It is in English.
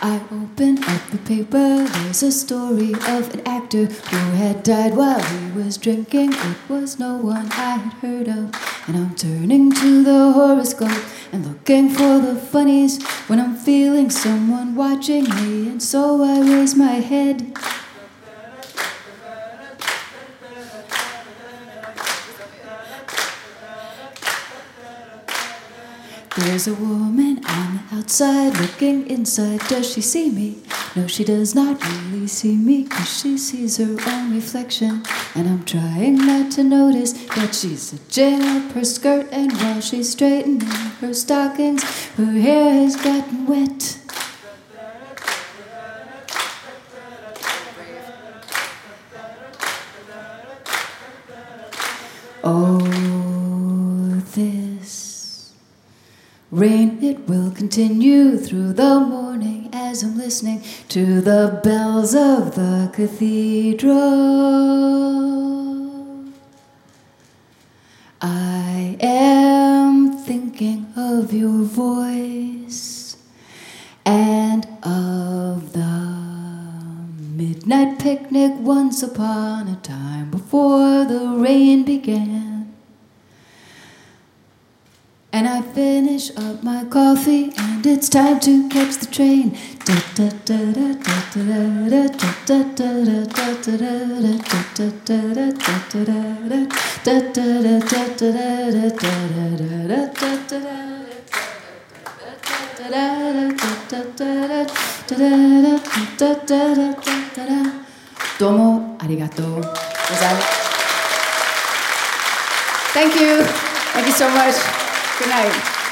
I open up the paper. There's a story of an actor who had died while he was drinking. It was no one I had heard of. And I'm turning to the horoscope and looking for the funnies when I'm feeling someone watching me. And so I raise my head. There's a woman on the outside looking inside. Does she see me? No, she does not really see me because she sees her own reflection. And I'm trying not to notice that she's edging up her skirt. And while she's straightening her stockings, her hair has gotten wet. Oh, rain, it will continue through the morning as I'm listening to the bells of the cathedral. I am thinking of your voice and of the midnight picnic once upon a time before the rain began. And I finish up my coffee, and it's time to catch the train. Domo arigato. Thank you. Thank you so much. Good night.